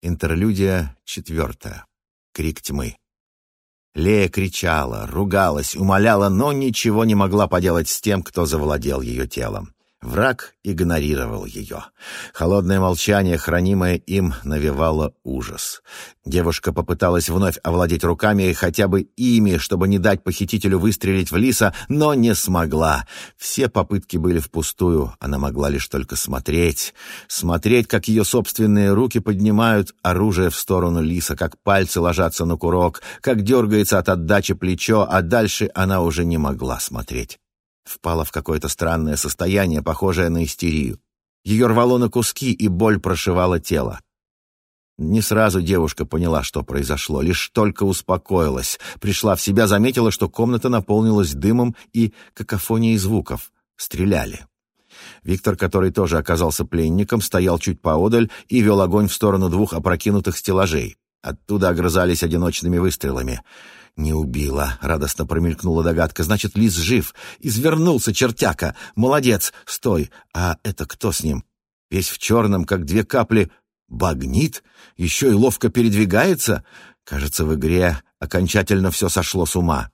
Интерлюдия четвертая. Крик тьмы. Лея кричала, ругалась, умоляла, но ничего не могла поделать с тем, кто завладел ее телом. Враг игнорировал ее. Холодное молчание, хранимое им, навевало ужас. Девушка попыталась вновь овладеть руками, хотя бы ими, чтобы не дать похитителю выстрелить в лиса, но не смогла. Все попытки были впустую, она могла лишь только смотреть. Смотреть, как ее собственные руки поднимают оружие в сторону лиса, как пальцы ложатся на курок, как дергается от отдачи плечо, а дальше она уже не могла смотреть впала в какое-то странное состояние, похожее на истерию. Ее рвало на куски, и боль прошивала тело. Не сразу девушка поняла, что произошло, лишь только успокоилась, пришла в себя, заметила, что комната наполнилась дымом и какофонией звуков. Стреляли. Виктор, который тоже оказался пленником, стоял чуть поодаль и вел огонь в сторону двух опрокинутых стеллажей. Оттуда огрызались одиночными выстрелами. «Не убила», — радостно промелькнула догадка. «Значит, лис жив. Извернулся чертяка. Молодец. Стой. А это кто с ним? Весь в черном, как две капли. Багнит? Еще и ловко передвигается? Кажется, в игре окончательно все сошло с ума».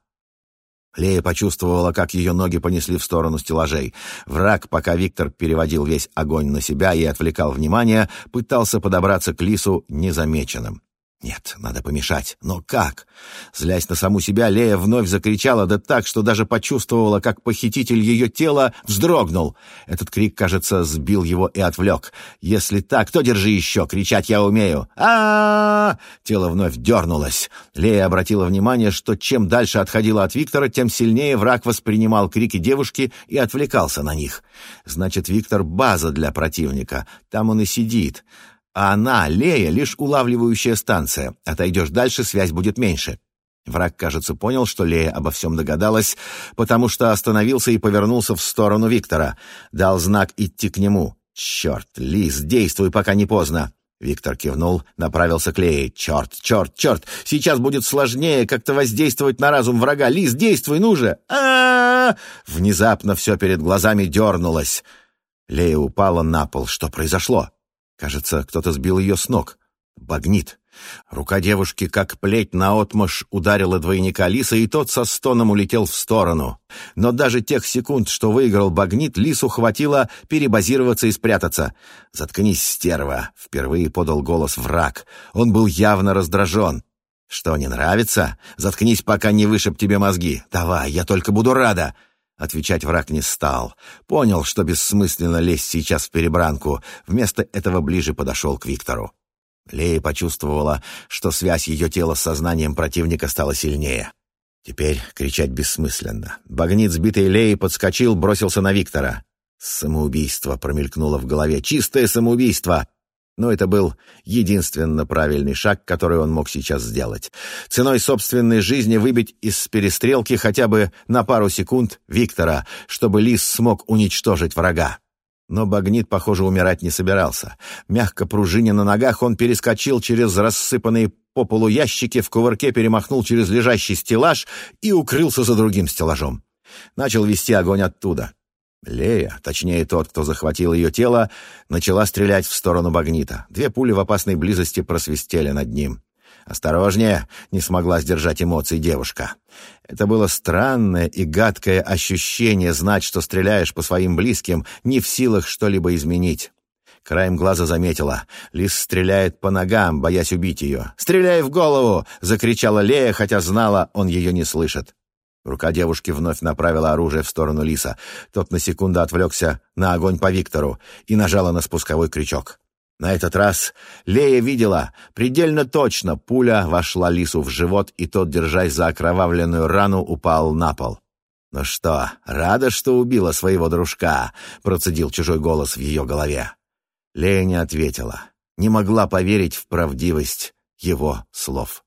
Лея почувствовала, как ее ноги понесли в сторону стеллажей. Враг, пока Виктор переводил весь огонь на себя и отвлекал внимание, пытался подобраться к лису незамеченным. Нет, надо помешать. Но как? Злясь на саму себя, Лея вновь закричала, да так, что даже почувствовала, как похититель ее тела вздрогнул. Этот крик, кажется, сбил его и отвлек. «Если так, то держи еще! Кричать я умею!» а, -а, -а Тело вновь дернулось. Лея обратила внимание, что чем дальше отходила от Виктора, тем сильнее враг воспринимал крики девушки и отвлекался на них. Значит, Виктор — база для противника. Там он и сидит. А она, Лея, лишь улавливающая станция. Отойдешь дальше, связь будет меньше. Враг, кажется, понял, что Лея обо всем догадалась, потому что остановился и повернулся в сторону Виктора. Дал знак идти к нему. «Черт, Лис, действуй, пока не поздно!» Виктор кивнул, направился к Лее. «Черт, черт, черт! Сейчас будет сложнее как-то воздействовать на разум врага. Лис, действуй, ну же! а, -а, -а Внезапно все перед глазами дернулось. Лея упала на пол. Что произошло? Кажется, кто-то сбил ее с ног. Багнит. Рука девушки, как плеть наотмашь, ударила двойника Лиса, и тот со стоном улетел в сторону. Но даже тех секунд, что выиграл Багнит, Лису хватило перебазироваться и спрятаться. «Заткнись, стерва!» — впервые подал голос враг. Он был явно раздражен. «Что, не нравится? Заткнись, пока не вышиб тебе мозги. Давай, я только буду рада!» Отвечать враг не стал. Понял, что бессмысленно лезть сейчас в перебранку. Вместо этого ближе подошел к Виктору. Лея почувствовала, что связь ее тела с сознанием противника стала сильнее. Теперь кричать бессмысленно. Багнит, сбитый Леей, подскочил, бросился на Виктора. Самоубийство промелькнуло в голове. Чистое самоубийство! Но это был единственно правильный шаг, который он мог сейчас сделать. Ценой собственной жизни выбить из перестрелки хотя бы на пару секунд Виктора, чтобы Лис смог уничтожить врага. Но Багнит, похоже, умирать не собирался. Мягко пружиня на ногах, он перескочил через рассыпанные по полу ящики, в кувырке перемахнул через лежащий стеллаж и укрылся за другим стеллажом. Начал вести огонь оттуда. Лея, точнее тот, кто захватил ее тело, начала стрелять в сторону Багнита. Две пули в опасной близости просвистели над ним. «Осторожнее!» — не смогла сдержать эмоций девушка. Это было странное и гадкое ощущение знать, что стреляешь по своим близким, не в силах что-либо изменить. Краем глаза заметила. Лис стреляет по ногам, боясь убить ее. «Стреляй в голову!» — закричала Лея, хотя знала, он ее не слышит. Рука девушки вновь направила оружие в сторону Лиса. Тот на секунду отвлекся на огонь по Виктору и нажала на спусковой крючок. На этот раз Лея видела предельно точно. Пуля вошла Лису в живот, и тот, держась за окровавленную рану, упал на пол. «Ну что, рада, что убила своего дружка?» — процедил чужой голос в ее голове. Лея не ответила, не могла поверить в правдивость его слов.